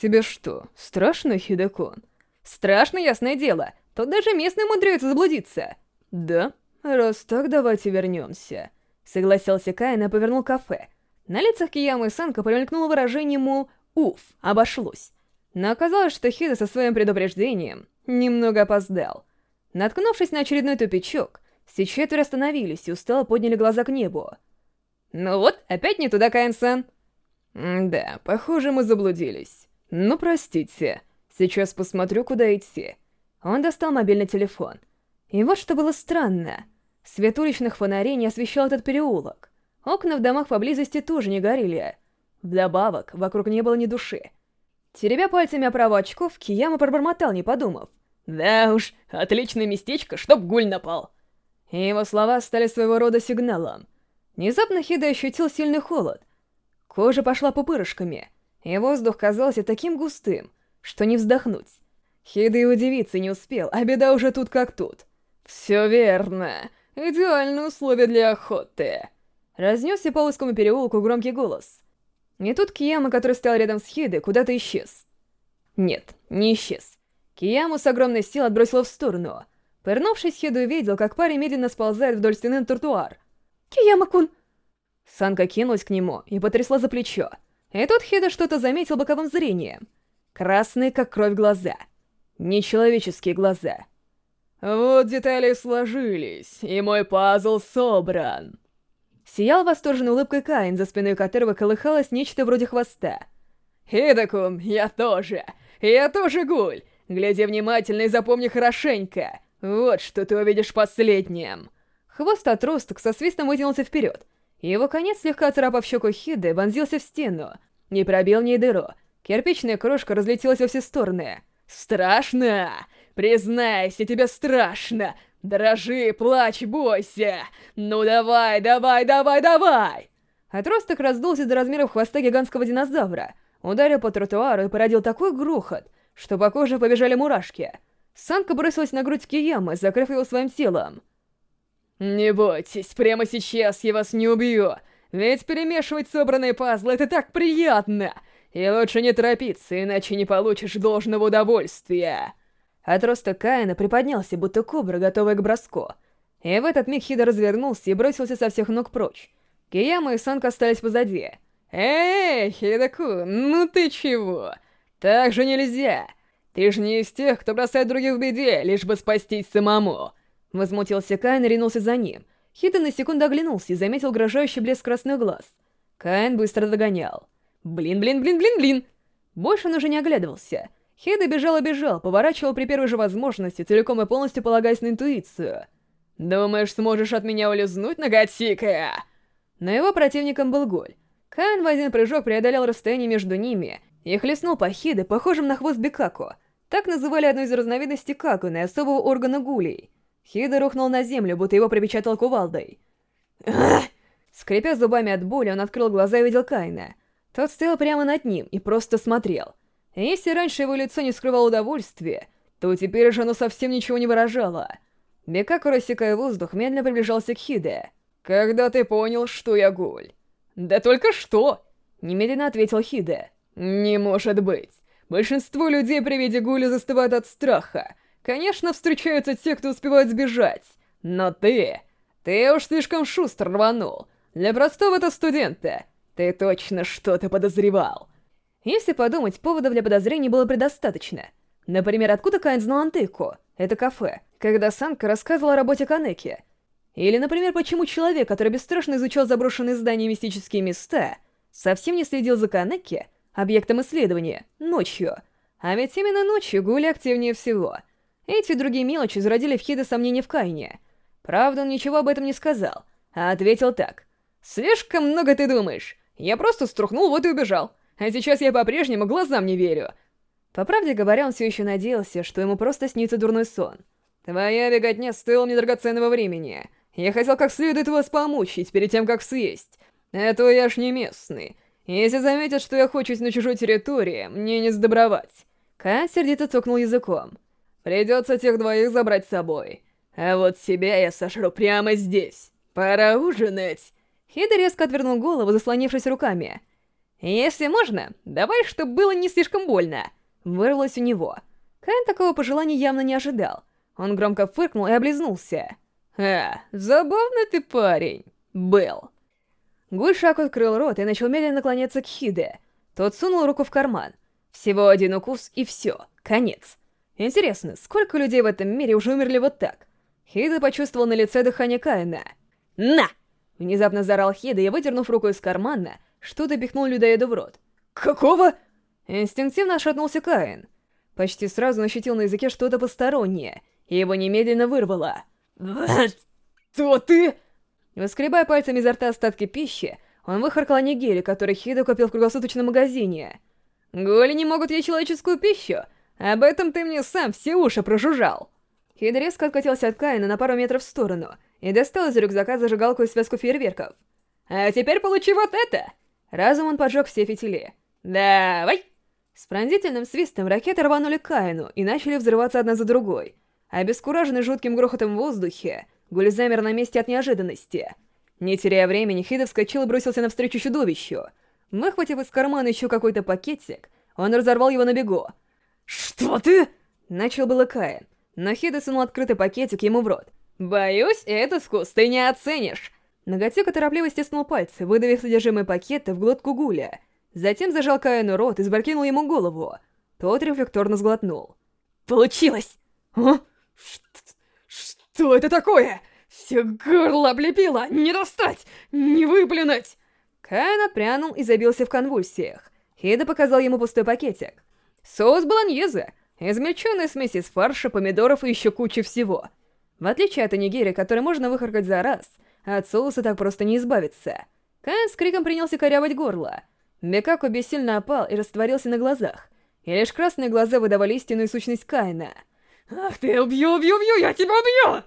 «Тебе что, страшно, Хидекон?» «Страшно, ясное дело. Тут даже местные умудряются заблудиться». «Да? Раз так, давайте вернемся», — согласился Каин и повернул кафе. На лицах Киямы и Санка промелькнуло выражение ему «Уф, обошлось». Но оказалось, что Хида со своим предупреждением немного опоздал. Наткнувшись на очередной тупичок, все четверо остановились и устало подняли глаза к небу. «Ну вот, опять не туда, Каин-сан!» «Да, похоже, мы заблудились. Ну, простите. Сейчас посмотрю, куда идти». Он достал мобильный телефон. И вот что было странно. Свет уличных фонарей не освещал этот переулок. Окна в домах поблизости тоже не горели. Вдобавок, вокруг не было ни души. Теребя пальцами оправу очков, Кияма пробормотал, не подумав. «Да уж, отличное местечко, чтоб гуль напал!» И его слова стали своего рода сигналом. Внезапно Хида ощутил сильный холод. Кожа пошла пупырышками, и воздух казался таким густым, что не вздохнуть. Хида и удивиться не успел, а беда уже тут как тут. «Все верно. Идеальные условия для охоты!» Разнесся по узкому переулку громкий голос. И тут Кияма, который стоял рядом с Хидой, куда-то исчез. Нет, не исчез. Кияму с огромной силой отбросило в сторону. Повернувшись, Хиду увидел, как парень медленно сползает вдоль стены на тротуар. «Кияма-кун!» Санка кинулась к нему и потрясла за плечо. И тут Хида что-то заметил боковым зрением. Красные, как кровь, глаза. Нечеловеческие глаза. «Вот детали сложились, и мой пазл собран!» Сиял восторженной улыбкой Каин, за спиной которого колыхалось нечто вроде хвоста. «Хидакун, я тоже! Я тоже гуль! Гляди внимательно и запомни хорошенько! Вот что ты увидишь последним!» Хвост отросток со свистом вытянулся вперед. Его конец, слегка царапав щеку Хиды, вонзился в стену. Не пробил ни дыру. Кирпичная крошка разлетелась во все стороны. «Страшно! Признайся, тебе страшно! Дрожи, плачь, бойся! Ну давай, давай, давай, давай!» Отросток раздулся до размеров хвоста гигантского динозавра, ударил по тротуару и породил такой грохот, что по коже побежали мурашки. Санка бросилась на грудь Киямы, закрыв его своим телом. «Не бойтесь, прямо сейчас я вас не убью, ведь перемешивать собранные пазлы — это так приятно! И лучше не торопиться, иначе не получишь должного удовольствия!» Отросток Каина приподнялся, будто кобра, готовая к броску. И в этот миг Хида развернулся и бросился со всех ног прочь. Кияма и Санка остались позади. «Эй, Хидаку, ну ты чего? Так же нельзя! Ты же не из тех, кто бросает других в беде, лишь бы спастись самому!» Возмутился Каин и ринулся за ним. Хида на секунду оглянулся и заметил угрожающий блеск красных глаз. Каин быстро догонял. «Блин, блин, блин, блин, блин!» Больше он уже не оглядывался. Хида бежал и бежал, поворачивал при первой же возможности, целиком и полностью полагаясь на интуицию. «Думаешь, сможешь от меня улизнуть, ноготикая?» Но его противником был Голь. Каин в один прыжок преодолел расстояние между ними и хлестнул по Хиде, похожим на хвост Бекаку. Так называли одну из разновидностей Какуны, особого органа гулей. Хида рухнул на землю, будто его припечатал кувалдой. Скрипя зубами от боли, он открыл глаза и увидел Каина. Тот стоял прямо над ним и просто смотрел. И если раньше его лицо не скрывало удовольствия, то теперь же оно совсем ничего не выражало. Бекаку, рассекая воздух, медленно приближался к Хиде. «Когда ты понял, что я гуль?» «Да только что!» — немедленно ответил Хиде. «Не может быть. Большинство людей при виде гуля застывают от страха. Конечно, встречаются те, кто успевает сбежать. Но ты... Ты уж слишком шустро рванул. Для простого-то студента. Ты точно что-то подозревал». Если подумать, поводов для подозрений было предостаточно. Например, откуда Кайн знал Антыку? Это кафе. Когда Санка рассказывала о работе Канеки. Или, например, почему человек, который бесстрашно изучал заброшенные здания и мистические места, совсем не следил за Канеки, объектом исследования, ночью. А ведь именно ночью Гули активнее всего. Эти другие мелочи зародили в Хиде сомнения в Кайне. Правда, он ничего об этом не сказал, а ответил так. «Слишком много ты думаешь. Я просто струхнул, вот и убежал. А сейчас я по-прежнему глазам не верю». По правде говоря, он все еще надеялся, что ему просто снится дурной сон. «Твоя беготня стоила мне драгоценного времени. Я хотел как следует вас помучить перед тем, как съесть. Это я ж не местный. Если заметят, что я хочусь на чужой территории, мне не сдобровать. Кан сердито цокнул языком. Придется тех двоих забрать с собой. А вот себя я сожру прямо здесь. Пора ужинать. Хида резко отвернул голову, заслонившись руками. «Если можно, давай, чтобы было не слишком больно», — вырвалось у него. Кайн такого пожелания явно не ожидал. Он громко фыркнул и облизнулся. «А, забавный ты парень, Белл». Гульшак открыл рот и начал медленно наклоняться к Хиде. Тот сунул руку в карман. Всего один укус и все, конец. Интересно, сколько людей в этом мире уже умерли вот так? Хида почувствовал на лице дыхание Каина. «На!» Внезапно заорал Хида и, выдернув руку из кармана, что-то пихнул людоеду в рот. «Какого?» Инстинктивно ошатнулся Каин. Почти сразу он ощутил на языке что-то постороннее, и его немедленно вырвало. «Кто ты?» Выскребая пальцами изо рта остатки пищи, он выхаркал нигири, который Хидо купил в круглосуточном магазине. «Голи не могут есть человеческую пищу. Об этом ты мне сам все уши прожужжал». Хидо резко откатился от Каина на пару метров в сторону и достал из рюкзака зажигалку и связку фейерверков. «А теперь получи вот это!» Разум он поджег все фитили. «Давай!» С пронзительным свистом ракеты рванули к Каину и начали взрываться одна за другой. Обескураженный жутким грохотом в воздухе, Гуль замер на месте от неожиданности. Не теряя времени, Хида вскочил и бросился навстречу чудовищу. Выхватив из кармана еще какой-то пакетик, он разорвал его на бегу. «Что ты?» — начал было Каин, но Хида сунул открытый пакетик ему в рот. «Боюсь, этот вкус ты не оценишь!» Ноготека торопливо стиснул пальцы, выдавив содержимое пакета в глотку Гуля. Затем зажал Каину рот и сбаркинул ему голову. Тот рефлекторно сглотнул. «Получилось!» «А? Что это такое? Все горло облепило! Не достать! Не выплюнуть!» Каин отпрянул и забился в конвульсиях. Хида показал ему пустой пакетик. Соус болоньезе, измельченная смесь из фарша, помидоров и еще куча всего. В отличие от анигири, который можно выхаркать за раз, от соуса так просто не избавиться. Каин с криком принялся корявать горло. Бекаку бессильно опал и растворился на глазах, и лишь красные глаза выдавали истинную сущность Каина — «Ах ты, убью, убью, убью, я тебя убью!»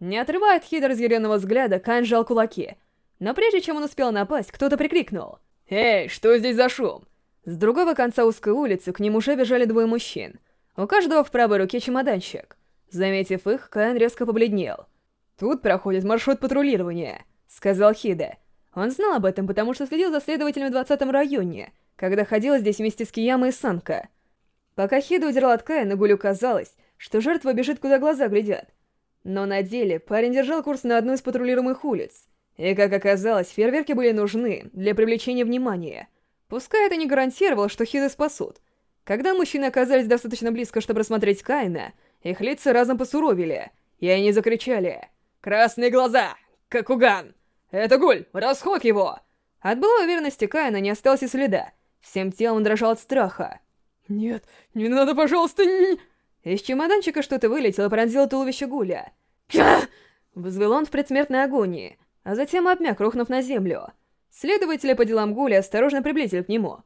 Не отрывая от Хида разъяренного взгляда, Кайн сжал кулаки. Но прежде чем он успел напасть, кто-то прикрикнул. «Эй, что здесь за шум?» С другого конца узкой улицы к нему уже бежали двое мужчин. У каждого в правой руке чемоданчик. Заметив их, Кайн резко побледнел. «Тут проходит маршрут патрулирования», — сказал Хида. Он знал об этом, потому что следил за следователями в 20-м районе, когда ходил здесь вместе с Киямой и Санка. Пока Хида удирал от Кая, Гулю казалось, что жертва бежит, куда глаза глядят. Но на деле парень держал курс на одну из патрулируемых улиц. И, как оказалось, фейерверки были нужны для привлечения внимания. Пускай это не гарантировало, что Хиды спасут. Когда мужчины оказались достаточно близко, чтобы рассмотреть Каина, их лица разом посуровили, и они закричали «Красные глаза! Какуган! Это Гуль! Расход его!» От былой уверенности Каина не осталось и следа. Всем телом он дрожал от страха. «Нет, не надо, пожалуйста, не...» Из чемоданчика что-то вылетело пронзило туловище Гуля. Взвыл он в предсмертной агонии, а затем обмяк, рухнув на землю. Следователи по делам Гуля осторожно приблизили к нему.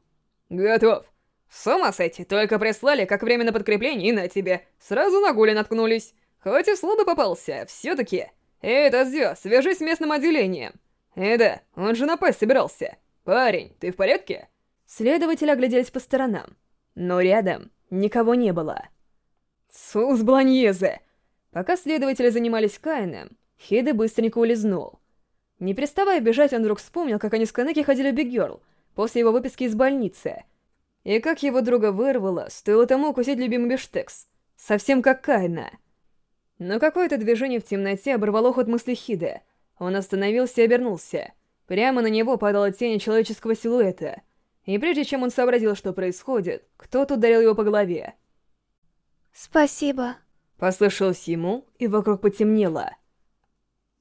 «Готов!» «С ума сойти, только прислали, как время на подкрепление, и на тебе. Сразу на Гуля наткнулись. Хоть и слабо попался, все-таки. Эй, Тазё, свяжись с местным отделением. И да, он же напасть собирался. Парень, ты в порядке?» Следователи огляделись по сторонам, но рядом никого не было. «Сус Бланьезе!» Пока следователи занимались Каином, Хиде быстренько улизнул. Не переставая бежать, он вдруг вспомнил, как они с Канеки ходили в Биг после его выписки из больницы. И как его друга вырвало, стоило тому укусить любимый бифштекс. Совсем как Кайна. Но какое-то движение в темноте оборвало ход мысли Хиде. Он остановился и обернулся. Прямо на него падала тень человеческого силуэта. И прежде чем он сообразил, что происходит, кто-то ударил его по голове. «Спасибо», — послышалось ему, и вокруг потемнело.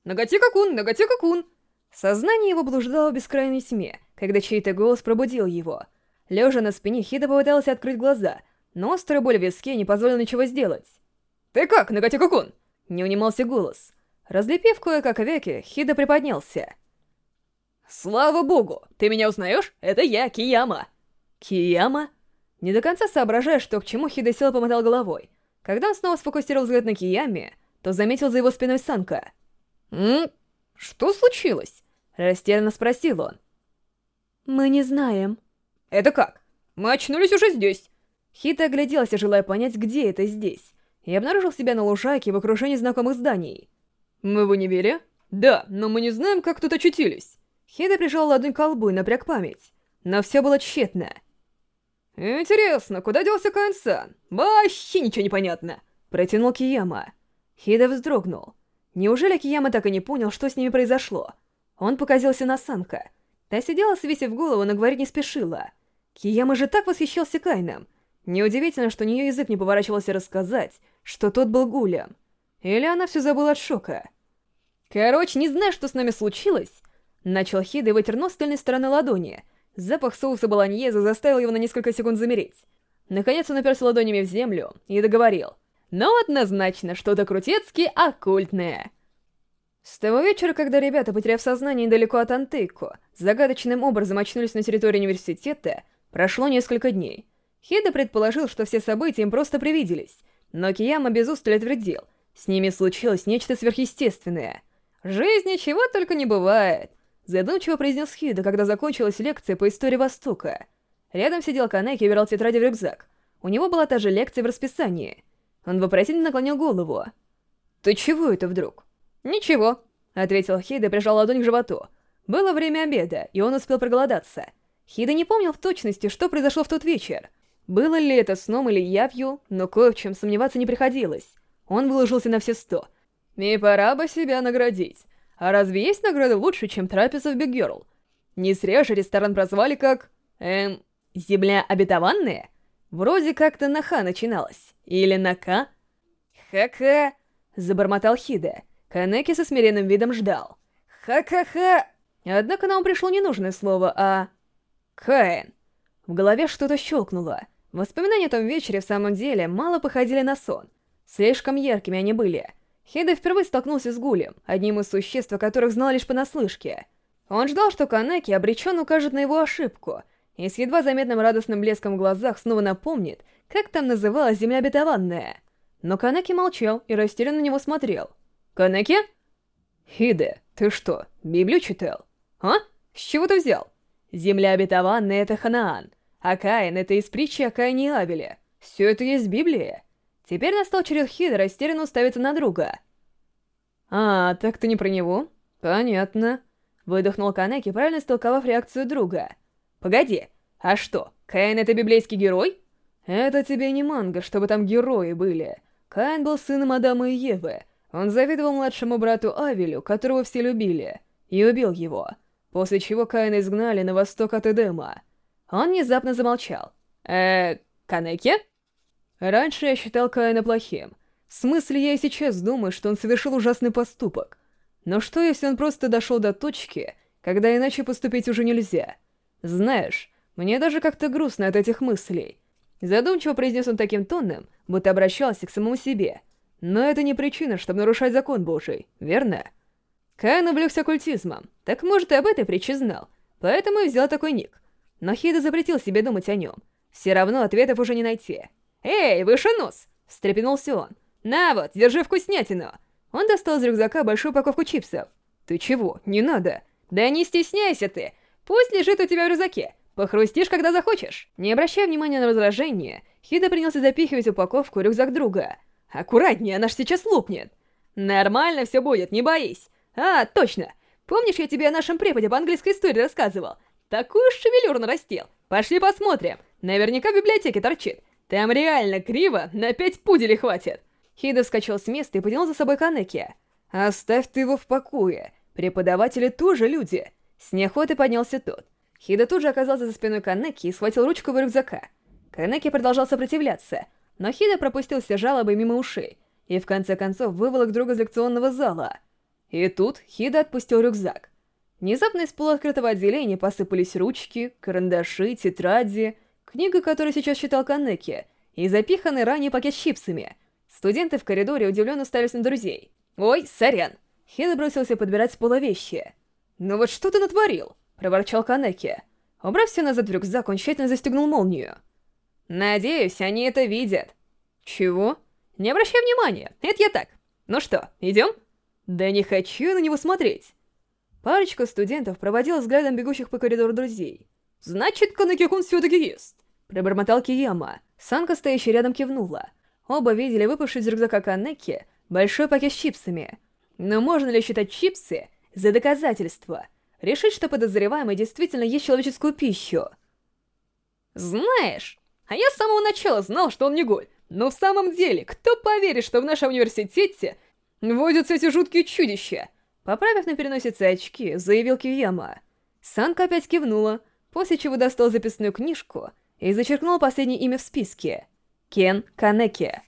«Нагатика-кун! Нагатика-кун!» Сознание его блуждало в бескрайней тьме, когда чей-то голос пробудил его. Лежа на спине, Хида попытался открыть глаза, но острая боль в виске не позволила ничего сделать. «Ты как, Нагатика-кун?» Не унимался голос. Разлепив кое-как веки, Хида приподнялся. «Слава богу! Ты меня узнаешь? Это я, Кияма!» «Кияма?» Не до конца соображая, что к чему, Хида сел помотал головой. Когда он снова сфокусировал взгляд на Кияме, то заметил за его спиной Санка. «М? Что случилось?» Растерянно спросил он. «Мы не знаем». «Это как? Мы очнулись уже здесь». Хита огляделся, желая понять, где это здесь, и обнаружил себя на лужайке в окружении знакомых зданий. «Мы в универе?» «Да, но мы не знаем, как тут очутились». Хида прижал ладонь к колбу и напряг память, но все было тщетно. «Интересно, куда делся Каэн-сан? Вообще ничего не понятно!» Протянул Кияма. Хида вздрогнул. Неужели Кияма так и не понял, что с ними произошло? Он показался на Санка. Та сидела, свесив голову, но говорить не спешила. Кияма же так восхищался Кайном. Неудивительно, что у нее язык не поворачивался рассказать, что тот был гулем. Или она все забыла от шока. «Короче, не знаю, что с нами случилось», — начал Хида и вытер нос с тыльной стороны ладони. Запах соуса болоньеза заставил его на несколько секунд замереть. Наконец он оперся ладонями в землю и договорил. «Но однозначно что-то крутецки оккультное». С того вечера, когда ребята, потеряв сознание недалеко от Антейко, загадочным образом очнулись на территории университета, прошло несколько дней. Хида предположил, что все события им просто привиделись, но Кияма без устали твердил, с ними случилось нечто сверхъестественное. Жизни чего только не бывает. Задумчиво произнес Хида, когда закончилась лекция по истории Востока. Рядом сидел Канеки и убирал тетради в рюкзак. У него была та же лекция в расписании. Он вопросительно наклонил голову. «Ты чего это вдруг?» «Ничего», — ответил Хида и прижал ладонь к животу. Было время обеда, и он успел проголодаться. Хида не помнил в точности, что произошло в тот вечер. Было ли это сном или явью, но кое в чем сомневаться не приходилось. Он выложился на все сто. И пора бы себя наградить. А разве есть награды лучше, чем трапеза в Биг Герл? Не зря же ресторан прозвали как... Эм... Земля обетованная? Вроде как-то на Ха начиналось. Или на К? Ха-ха... Забормотал Хиде. Канеки со смиренным видом ждал. Ха-ха-ха... Однако нам пришло не нужное слово, а... Каин. В голове что-то щелкнуло. Воспоминания о том вечере в самом деле мало походили на сон. Слишком яркими они были. Хеда впервые столкнулся с Гулем, одним из существ, о которых знал лишь понаслышке. Он ждал, что Канеки обречен укажет на его ошибку, и с едва заметным радостным блеском в глазах снова напомнит, как там называлась земля обетованная. Но Канеки молчал и растерянно на него смотрел. «Канеки?» «Хиде, ты что, Библию читал?» «А? С чего ты взял?» «Земля обетованная — это Ханаан, а Каин — это из притчи о Каине и Авеле. Все это есть Библия». Теперь настал черед Хида растерянно уставиться на друга. «А, так ты не про него?» «Понятно». Выдохнул Канеки, правильно истолковав реакцию друга. «Погоди, а что, Каин — это библейский герой?» «Это тебе не манга, чтобы там герои были. Каин был сыном Адама и Евы. Он завидовал младшему брату Авелю, которого все любили, и убил его, после чего Каина изгнали на восток от Эдема. Он внезапно замолчал. «Э, Канеки?» Раньше я считал Каина плохим. В смысле, я и сейчас думаю, что он совершил ужасный поступок. Но что, если он просто дошел до точки, когда иначе поступить уже нельзя? Знаешь, мне даже как-то грустно от этих мыслей. Задумчиво произнес он таким тоном, будто обращался к самому себе. Но это не причина, чтобы нарушать закон Божий, верно? Каин увлекся оккультизмом, так может и об этой притче знал, поэтому и взял такой ник. Но Хида запретил себе думать о нем. Все равно ответов уже не найти. «Эй, выше нос!» — встрепенулся он. «На вот, держи вкуснятину!» Он достал из рюкзака большую упаковку чипсов. «Ты чего? Не надо!» «Да не стесняйся ты! Пусть лежит у тебя в рюкзаке! Похрустишь, когда захочешь!» Не обращая внимания на возражение, Хида принялся запихивать упаковку в рюкзак друга. «Аккуратнее, она ж сейчас лопнет!» «Нормально все будет, не боись!» «А, точно! Помнишь, я тебе о нашем преподе по английской истории рассказывал? Такую шевелюру нарастил! Пошли посмотрим! Наверняка в библиотеке торчит! Там реально криво, на пять пуделей хватит!» Хида вскочил с места и потянул за собой Канеки. «Оставь ты его в покое. Преподаватели тоже люди». С неохотой поднялся тот. Хида тут же оказался за спиной Канеки и схватил ручку его рюкзака. Канеки продолжал сопротивляться, но Хида пропустил все жалобы мимо ушей и в конце концов выволок друга из лекционного зала. И тут Хида отпустил рюкзак. Внезапно из полуоткрытого отделения посыпались ручки, карандаши, тетради, книга, которую сейчас читал Канеки, и запиханный ранее пакет с чипсами. Студенты в коридоре удивленно уставились на друзей. «Ой, сорян!» Хида бросился подбирать с пола вещи. «Ну вот что ты натворил?» — проворчал Канеки. Убрав все назад в рюкзак, он тщательно застегнул молнию. «Надеюсь, они это видят». «Чего?» «Не обращай внимания, это я так. Ну что, идем?» «Да не хочу на него смотреть». Парочка студентов проводила взглядом бегущих по коридору друзей. «Значит, Канеки-кун все-таки есть!» Пробормотал Кияма. Санка, стоящая рядом, кивнула. Оба видели выпавший из рюкзака Канеки большой пакет с чипсами. Но можно ли считать чипсы за доказательство? Решить, что подозреваемый действительно ест человеческую пищу. Знаешь, а я с самого начала знал, что он не голь. Но в самом деле, кто поверит, что в нашем университете водятся эти жуткие чудища? Поправив на переносице очки, заявил Кияма. Санка опять кивнула, после чего достал записную книжку и зачеркнул последнее имя в списке. Кен Канеке.